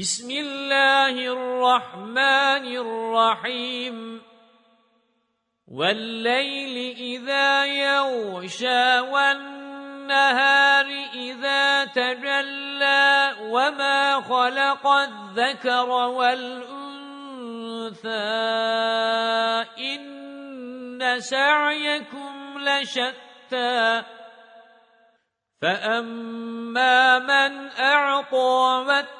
بسم الله الرحمن الرحيم. والليل إذا يغشى والنهار إذا تجلى وما خلق الذكر والأنثى إن سعيكم لشتى. فأما من أعطى واتقى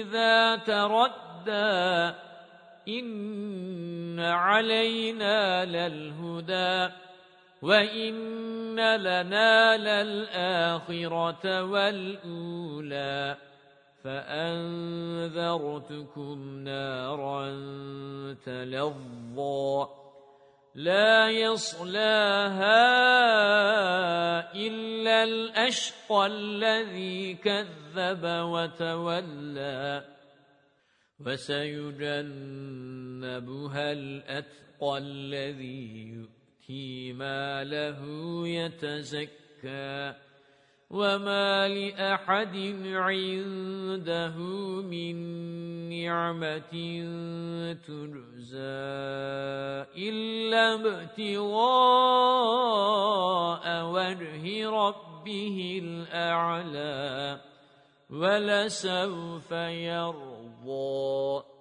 إذا تردى إن علينا للهدى وَإِنَّ لَنَا لَلْآخِرَةَ وَالْأُولَى فَأَنذَرْتُكُمْ نَارًا تَلَظَّى لَا يَصْلَاهَا إِلَّا الْأَشْقَى الَّذِي كَذَّبَ وَتَوَلَّى وَسَيُجَنَّبُهَا الْأَتْقَى الَّذِي يُؤْتِي مَالَهُ يَتَزَكَّى وَمَا لِأَحَدٍ عِندَهُ مِن نِّعْمَةٍ تُجْزَى ابْتِغَاءَ وَجْهِ رَبِّهِ الْأَعْلَى وَلَسَوْفَ يَرْضَى.